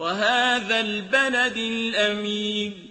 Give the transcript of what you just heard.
وهذا البلد الأمين.